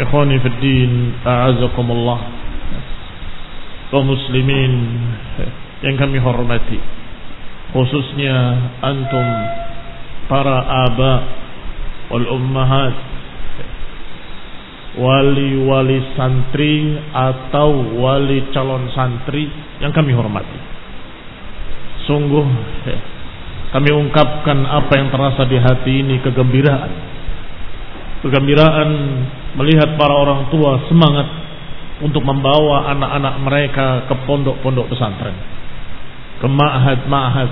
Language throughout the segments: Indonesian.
Ikhwani fi din, a'azakumullah. Kaum muslimin yang kami hormati. Khususnya antum para aba wal ummahat wali-wali santri atau wali calon santri yang kami hormati. Sungguh kami ungkapkan apa yang terasa di hati ini kegembiraan. Kegembiraan melihat para orang tua semangat untuk membawa anak-anak mereka ke pondok-pondok pesantren, ke ma'had-ma'had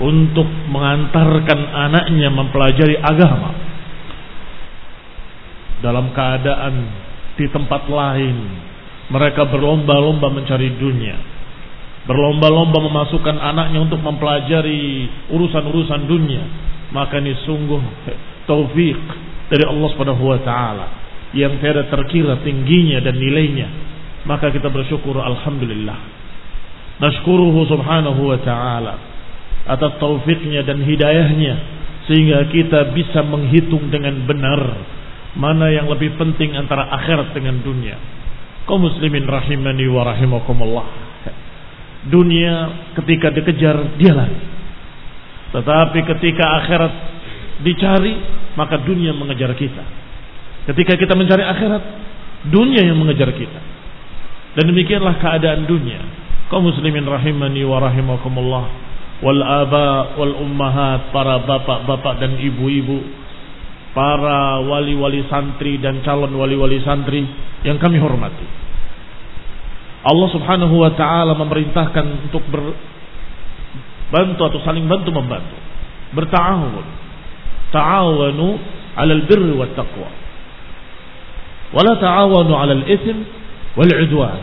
untuk mengantarkan anaknya mempelajari agama dalam keadaan di tempat lain. Mereka berlomba-lomba mencari dunia berlomba-lomba memasukkan anaknya untuk mempelajari urusan-urusan dunia. Maka ini sungguh taufik dari Allah Subhanahu wa taala yang tiada terkira tingginya dan nilainya maka kita bersyukur alhamdulillah. Nashkuruhu subhanahu wa ta'ala atas taufiknya dan hidayahnya sehingga kita bisa menghitung dengan benar mana yang lebih penting antara akhirat dengan dunia. Kaum muslimin rahimani wa rahimakumullah. Dunia ketika dikejar dia lari. Tetapi ketika akhirat dicari maka dunia mengejar kita Ketika kita mencari akhirat, dunia yang mengejar kita. Dan demikianlah keadaan dunia. Kaum muslimin rahimani wa rahimakumullah. Wal aba wal ummahat, para bapak-bapak dan ibu-ibu. Para wali-wali santri dan calon wali-wali santri yang kami hormati. Allah subhanahu wa ta'ala memerintahkan untuk berbantu atau saling bantu membantu. Berta'awun. Ta'awanu alal birri wa taqwa wala ta'awanu 'alal itsm wal 'udwan.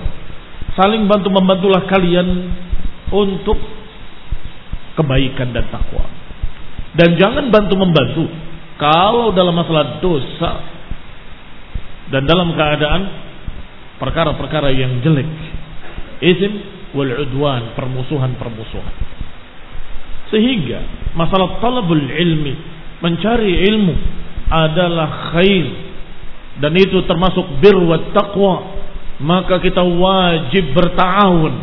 Saling bantu membantulah kalian untuk kebaikan dan takwa. Dan jangan bantu membantu kalau dalam masalah dosa dan dalam keadaan perkara-perkara yang jelek. Ism wal 'udwan, permusuhan-permusuhan. Sehingga masalah talabul ilmi, mencari ilmu adalah khair. Dan itu termasuk bir wa taqwa. Maka kita wajib bertahun.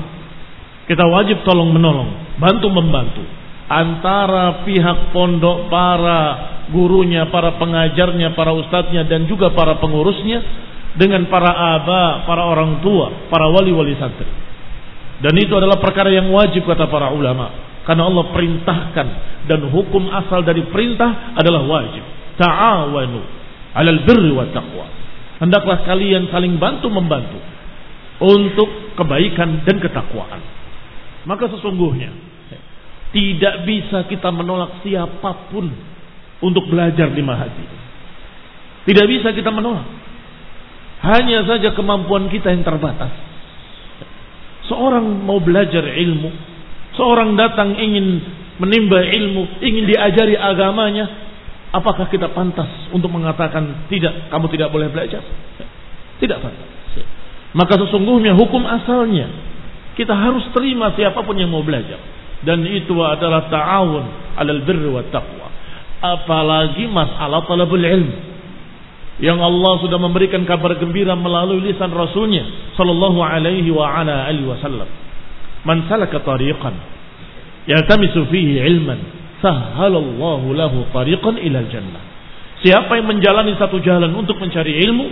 Kita wajib tolong menolong bantu membantu. Antara pihak pondok para gurunya para pengajarnya para ustadznya dan juga para pengurusnya dengan para aba para orang tua para wali-wali santri. Dan itu adalah perkara yang wajib kata para ulama karena Allah perintahkan dan hukum asal dari perintah adalah wajib ta'awanu alal birri wa taqwa. Hendaklah kalian saling bantu membantu untuk kebaikan dan ketakwaan. Maka sesungguhnya tidak bisa kita menolak siapa pun untuk belajar di mahadi. Tidak bisa kita menolak. Hanya saja kemampuan kita yang terbatas. Seorang mau belajar ilmu, seorang datang ingin menimba ilmu, ingin diajari agamanya, apakah kita pantas untuk mengatakan tidak, kamu tidak boleh belajar? Tidak pantas. Maka sesungguhnya hukum asalnya kita harus terima siapa pun yang mau belajar dan itu adalah ta'awun 'alal birri wat taqwa. Apalagi masalah talabul ilmu yang Allah sudah memberikan kabar gembira melalui lisan Rasulnya Sallallahu alaihi wa ala alihi wasallam. Man salaka tariqan yaltamisu fihi ilman sahhalallahu lahu tariqan ilal jannah. Siapa yang menjalani satu jalan untuk mencari ilmu,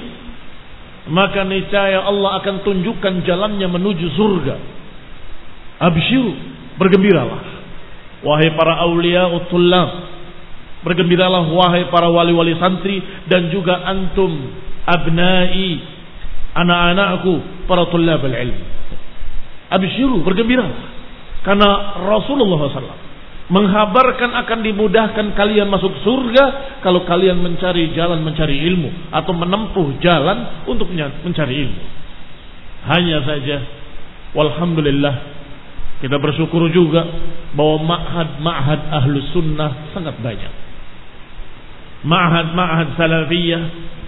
maka niscaya Allah akan tunjukkan jalannya menuju surga. Absyiru, bergembiralah. Wahai para awliya utullab, bergembiralah wahai para wali-wali santri dan juga antum abnai anak-anakku para tullab al-ilm. Absyiru, bergembiralah. Karena Rasulullah SAW menghabarkan akan dimudahkan kalian masuk surga kalau kalian mencari jalan mencari ilmu atau menempuh jalan untuk mencari ilmu. Hanya saja, walhamdulillah kita bersyukur juga bahwa ma'had-ma'had ahlu sunnah sangat banyak. Ma'had-ma'had salafiyah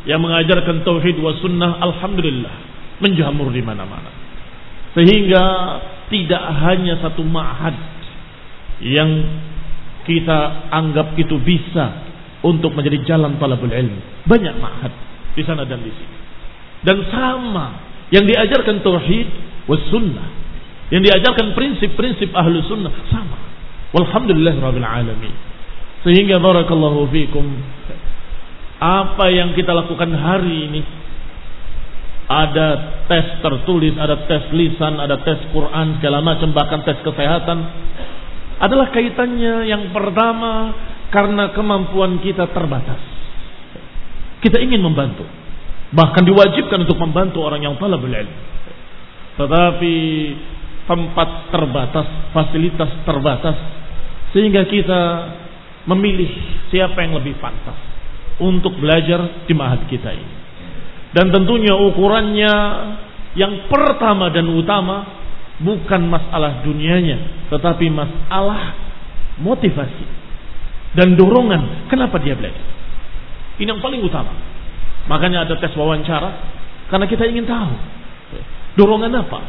yang mengajarkan tauhid wa sunnah, alhamdulillah menjamur di mana-mana. Sehingga tidak hanya satu ma'had yang kita anggap itu bisa untuk menjadi jalan talabul ilmu. Banyak ma'had di sana dan di sini. Dan sama yang diajarkan tauhid was sunnah. Yang diajarkan prinsip-prinsip ahlu sunnah sama. Walhamdulillah rabbil alamin. Sehingga barakallahu fikum apa yang kita lakukan hari ini ada tes tertulis, ada tes lisan, ada tes Quran, segala macam, bahkan tes kesehatan. Adalah kaitannya yang pertama karena kemampuan kita terbatas. Kita ingin membantu. Bahkan diwajibkan untuk membantu orang yang talabul ilmu. Tetapi tempat terbatas, fasilitas terbatas. Sehingga kita memilih siapa yang lebih pantas untuk belajar di mahad kita ini. Dan tentunya ukurannya yang pertama dan utama bukan masalah dunianya, tetapi masalah motivasi dan dorongan kenapa dia belajar. Ini yang paling utama. Makanya ada tes wawancara karena kita ingin tahu dorongan apa.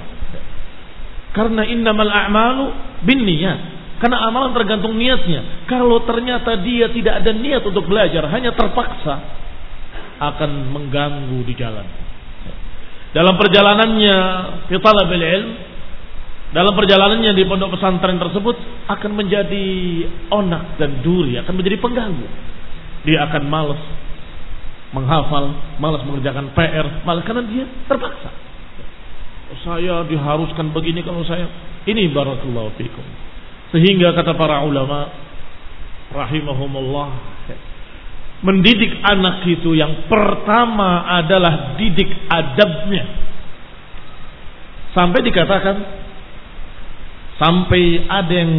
Karena innamal a'malu bin niat. Karena amalan tergantung niatnya. Kalau ternyata dia tidak ada niat untuk belajar, hanya terpaksa, akan mengganggu di jalan. Dalam perjalanannya fi talabil ilm, dalam perjalanannya di pondok pesantren tersebut akan menjadi onak dan duri, akan menjadi pengganggu. Dia akan malas menghafal, malas mengerjakan PR, malah karena dia terpaksa. Saya diharuskan begini kalau saya ini barakallahu fikum. Sehingga kata para ulama rahimahumullah mendidik anak itu yang pertama adalah didik adabnya. Sampai dikatakan sampai ada yang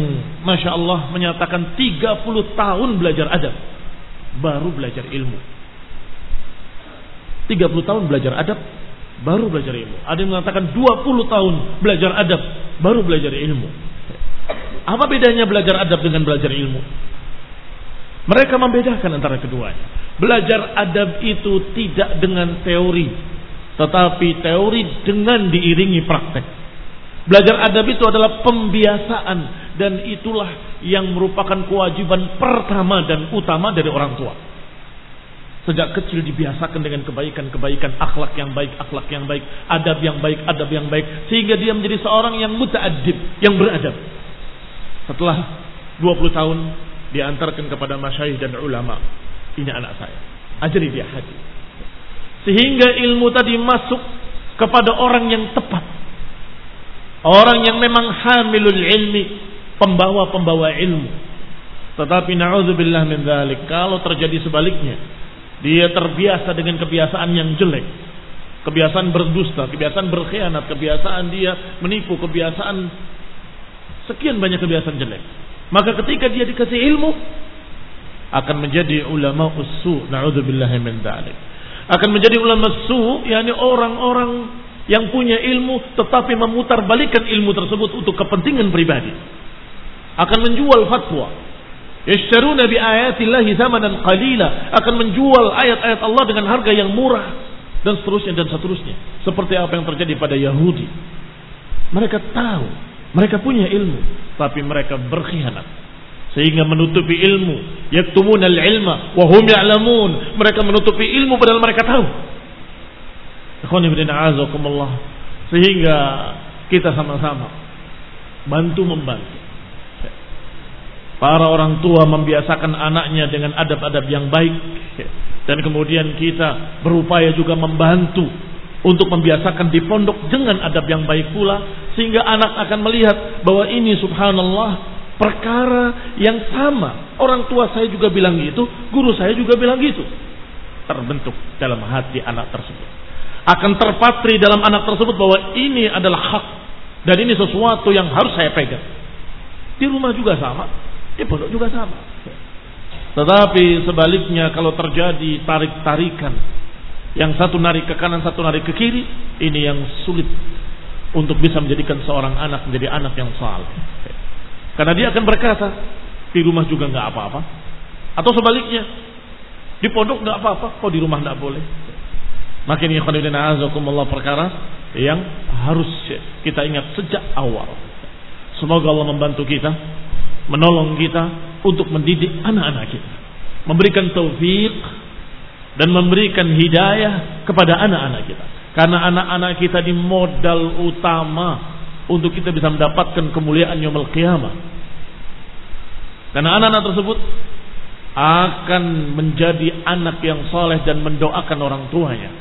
masya Allah menyatakan 30 tahun belajar adab baru belajar ilmu. 30 tahun belajar adab baru belajar ilmu. Ada yang mengatakan 20 tahun belajar adab baru belajar ilmu. Apa bedanya belajar adab dengan belajar ilmu? Mereka membedakan antara keduanya. Belajar adab itu tidak dengan teori, tetapi teori dengan diiringi praktek. Belajar adab itu adalah pembiasaan dan itulah yang merupakan kewajiban pertama dan utama dari orang tua. Sejak kecil dibiasakan dengan kebaikan-kebaikan, akhlak yang baik, akhlak yang baik, adab yang baik, adab yang baik, sehingga dia menjadi seorang yang muta'adib, yang beradab. Setelah 20 tahun diantarkan kepada masyayikh dan ulama. Ini anak saya. Ajari dia hadis. Sehingga ilmu tadi masuk kepada orang yang tepat. Orang yang memang hamilul ilmi, pembawa-pembawa ilmu. Tetapi na'udzubillah min dzalik, kalau terjadi sebaliknya, dia terbiasa dengan kebiasaan yang jelek. Kebiasaan berdusta, kebiasaan berkhianat, kebiasaan dia menipu, kebiasaan sekian banyak kebiasaan jelek. Maka ketika dia dikasih ilmu akan menjadi ulama usu. Nauzubillahi min dzalik. Akan menjadi ulama usu, yakni orang-orang yang punya ilmu tetapi memutarbalikkan ilmu tersebut untuk kepentingan pribadi. Akan menjual fatwa. Yashtaruna bi ayatillahi zamanan qalila, akan menjual ayat-ayat Allah dengan harga yang murah dan seterusnya dan seterusnya. Seperti apa yang terjadi pada Yahudi. Mereka tahu, mereka punya ilmu, tapi mereka berkhianat. Sehingga menutupi ilmu yaktumun al-ilma wa hum ya'lamun. Mereka menutupi ilmu padahal mereka tahu. Sehingga kita sama-sama bantu membantu. Para orang tua membiasakan anaknya dengan adab-adab yang baik. Dan kemudian kita berupaya juga membantu untuk membiasakan di pondok dengan adab yang baik pula sehingga anak akan melihat bahwa ini subhanallah perkara yang sama. Orang tua saya juga bilang gitu, guru saya juga bilang gitu. Terbentuk dalam hati anak tersebut. Akan terpatri dalam anak tersebut bahwa ini adalah hak dan ini sesuatu yang harus saya pegang. Di rumah juga sama, di pondok juga sama. Tetapi sebaliknya kalau terjadi tarik-tarikan yang satu narik ke kanan, satu narik ke kiri, ini yang sulit untuk bisa menjadikan seorang anak menjadi anak yang saleh. Karena dia akan berkata, di rumah juga nggak apa-apa. Atau sebaliknya, di pondok nggak apa-apa, kok di rumah nggak boleh. Makin ikhwanudin azakumullah perkara yang harus kita ingat sejak awal. Semoga Allah membantu kita, menolong kita untuk mendidik anak-anak kita. Memberikan taufik dan memberikan hidayah kepada anak-anak kita. Karena anak-anak kita di modal utama untuk kita bisa mendapatkan kemuliaan yaumul qiyamah. Karena anak-anak tersebut akan menjadi anak yang soleh dan mendoakan orang tuanya.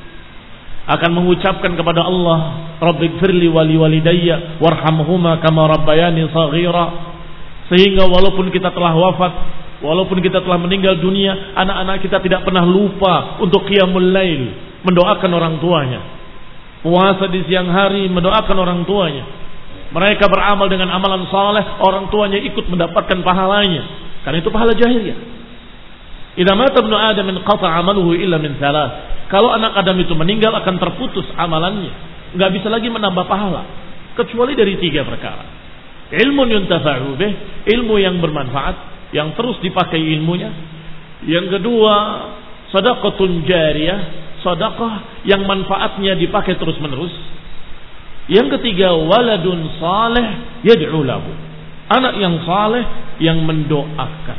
Akan mengucapkan kepada Allah, Rabbighfirli wali walidayya warhamhuma kama rabbayani saghira. Sehingga walaupun kita telah wafat, walaupun kita telah meninggal dunia, anak-anak kita tidak pernah lupa untuk qiyamul lail, mendoakan orang tuanya. Puasa di siang hari mendoakan orang tuanya mereka beramal dengan amalan saleh, orang tuanya ikut mendapatkan pahalanya. Karena itu pahala jahiliyah. Idza mata ibnu Adam qata amaluhu illa min thalath. Kalau anak Adam itu meninggal akan terputus amalannya, nggak bisa lagi menambah pahala kecuali dari tiga perkara. Ilmu yuntafa'u bih, ilmu yang bermanfaat, yang terus dipakai ilmunya. Yang kedua, sadaqatun jariyah, sedekah yang manfaatnya dipakai terus-menerus. Yang ketiga waladun saleh yad'u lahu. Anak yang saleh yang mendoakan.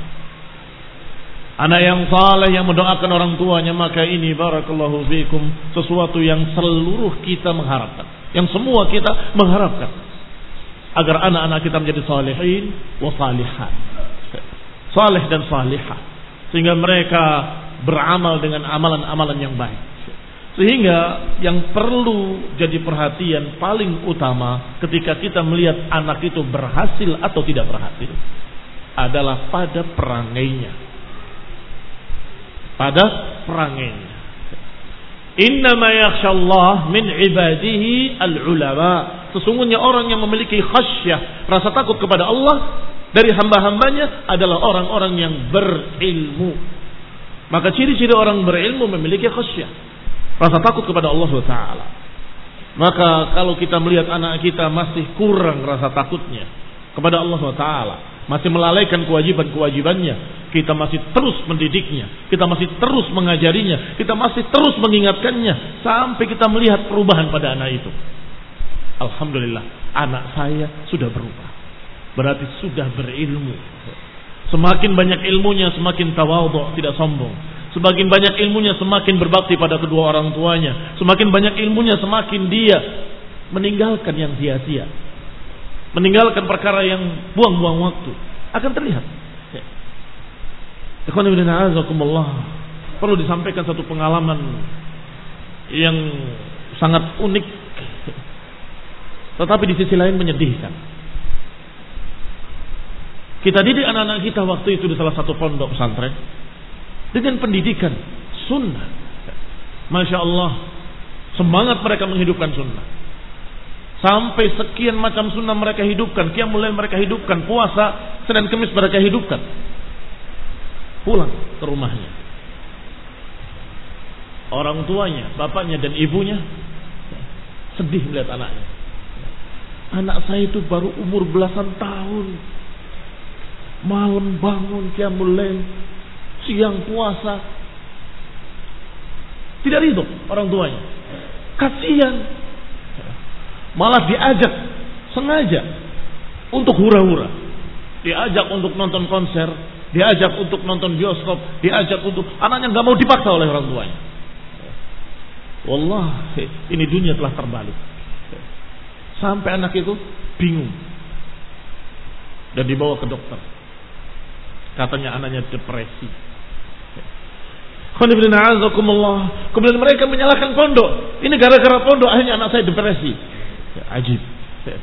Anak yang saleh yang mendoakan orang tuanya maka ini barakallahu fikum sesuatu yang seluruh kita mengharapkan. Yang semua kita mengharapkan agar anak-anak kita menjadi salihin wa salihat. Saleh dan salihah sehingga mereka beramal dengan amalan-amalan yang baik. Sehingga yang perlu jadi perhatian paling utama ketika kita melihat anak itu berhasil atau tidak berhasil adalah pada perangainya. Pada perangainya. Innama yakhshallah min ibadihi al-ulama. Sesungguhnya orang yang memiliki khasyah, rasa takut kepada Allah dari hamba-hambanya adalah orang-orang yang berilmu. Maka ciri-ciri orang berilmu memiliki khasyah rasa takut kepada Allah SWT. Maka kalau kita melihat anak kita masih kurang rasa takutnya kepada Allah SWT, masih melalaikan kewajiban-kewajibannya, kita masih terus mendidiknya, kita masih terus mengajarinya, kita masih terus mengingatkannya sampai kita melihat perubahan pada anak itu. Alhamdulillah, anak saya sudah berubah. Berarti sudah berilmu. Semakin banyak ilmunya, semakin tawadhu, tidak sombong. Semakin banyak ilmunya semakin berbakti pada kedua orang tuanya. Semakin banyak ilmunya semakin dia meninggalkan yang sia-sia. Meninggalkan perkara yang buang-buang waktu. Akan terlihat. Ya. Perlu disampaikan satu pengalaman yang sangat unik. Tetapi di sisi lain menyedihkan. Kita didik anak-anak kita waktu itu di salah satu pondok pesantren dengan pendidikan sunnah. Masya Allah, semangat mereka menghidupkan sunnah. Sampai sekian macam sunnah mereka hidupkan, kiam mulai mereka hidupkan, puasa, Senin Kemis mereka hidupkan. Pulang ke rumahnya. Orang tuanya, bapaknya dan ibunya sedih melihat anaknya. Anak saya itu baru umur belasan tahun. Malam bangun kiamul lail, siang puasa. Tidak ridho orang tuanya. Kasihan Malah diajak sengaja untuk hura-hura. Diajak untuk nonton konser, diajak untuk nonton bioskop, diajak untuk anaknya nggak mau dipaksa oleh orang tuanya. Wallah, ini dunia telah terbalik. Sampai anak itu bingung dan dibawa ke dokter. Katanya anaknya depresi. Kemudian mereka menyalahkan pondok. Ini gara-gara pondok akhirnya anak saya depresi. Ya, ajib. Ya.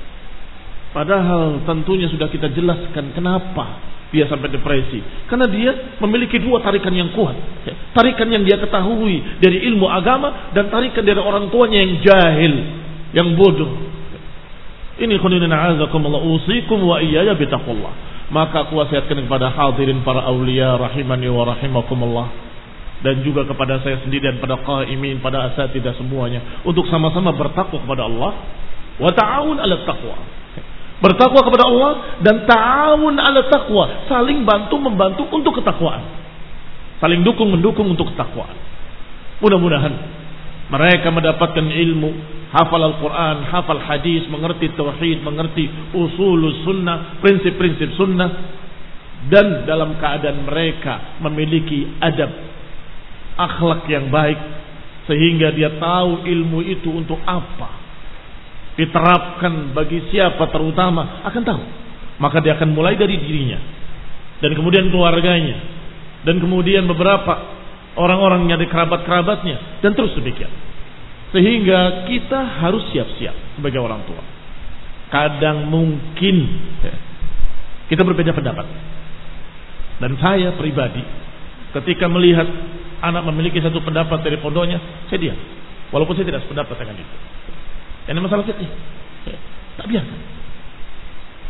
Padahal tentunya sudah kita jelaskan kenapa dia sampai depresi. Karena dia memiliki dua tarikan yang kuat. Ya. Tarikan yang dia ketahui dari ilmu agama dan tarikan dari orang tuanya yang jahil, yang bodoh. Ini khunina azakumullah usikum wa iyaya bitaqullah. Maka aku wasiatkan kepada hadirin para awliya rahimani wa rahimakumullah dan juga kepada saya sendiri dan pada qaimin pada asatidah semuanya untuk sama-sama bertakwa kepada Allah Wa ta'awun ala taqwa. Bertakwa kepada Allah dan ta'awun ala taqwa. Saling bantu membantu untuk ketakwaan. Saling dukung mendukung untuk ketakwaan. Mudah-mudahan mereka mendapatkan ilmu, hafal Al-Quran, hafal hadis, mengerti tauhid, mengerti usul sunnah, prinsip-prinsip sunnah, dan dalam keadaan mereka memiliki adab, akhlak yang baik, sehingga dia tahu ilmu itu untuk apa, diterapkan bagi siapa terutama akan tahu. Maka dia akan mulai dari dirinya dan kemudian keluarganya dan kemudian beberapa orang-orang yang kerabat-kerabatnya dan terus demikian. Sehingga kita harus siap-siap sebagai orang tua. Kadang mungkin ya, kita berbeda pendapat. Dan saya pribadi ketika melihat anak memiliki satu pendapat dari pondoknya, saya diam. Walaupun saya tidak sependapat dengan itu. Ini masalah fikih. Ya, tak biasa.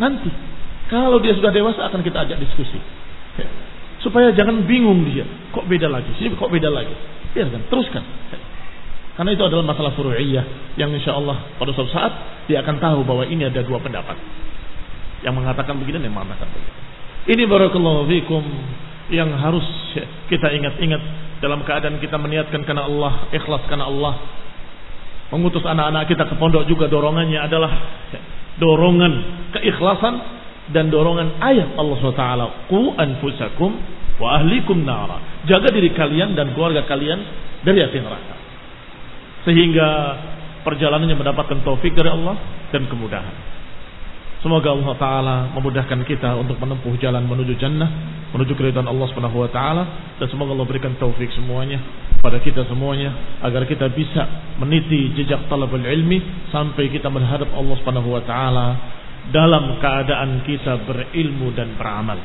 Nanti kalau dia sudah dewasa akan kita ajak diskusi. Ya, supaya jangan bingung dia. Kok beda lagi? Sini kok beda lagi? Biarkan, teruskan. Ya. Karena itu adalah masalah furu'iyah yang insya Allah pada suatu saat dia akan tahu bahwa ini ada dua pendapat. Yang mengatakan begini dan yang mengatakan begini. Ini barakallahu fikum yang harus kita ingat-ingat dalam keadaan kita meniatkan karena Allah, ikhlas karena Allah, mengutus anak-anak kita ke pondok juga dorongannya adalah dorongan keikhlasan dan dorongan ayat Allah SWT. Ku anfusakum wa ahlikum nara. Jaga diri kalian dan keluarga kalian dari api neraka. Sehingga perjalanannya mendapatkan taufik dari Allah dan kemudahan. Semoga Allah Ta'ala memudahkan kita untuk menempuh jalan menuju jannah, menuju keridhaan Allah Subhanahu wa taala dan semoga Allah berikan taufik semuanya pada kita semuanya agar kita bisa meniti jejak talabul ilmi sampai kita menghadap Allah Subhanahu wa taala dalam keadaan kita berilmu dan beramal.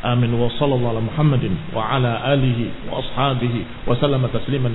Amin. Wa sallallahu ala Muhammadin wa ala alihi wa ashabihi wa sallama tasliman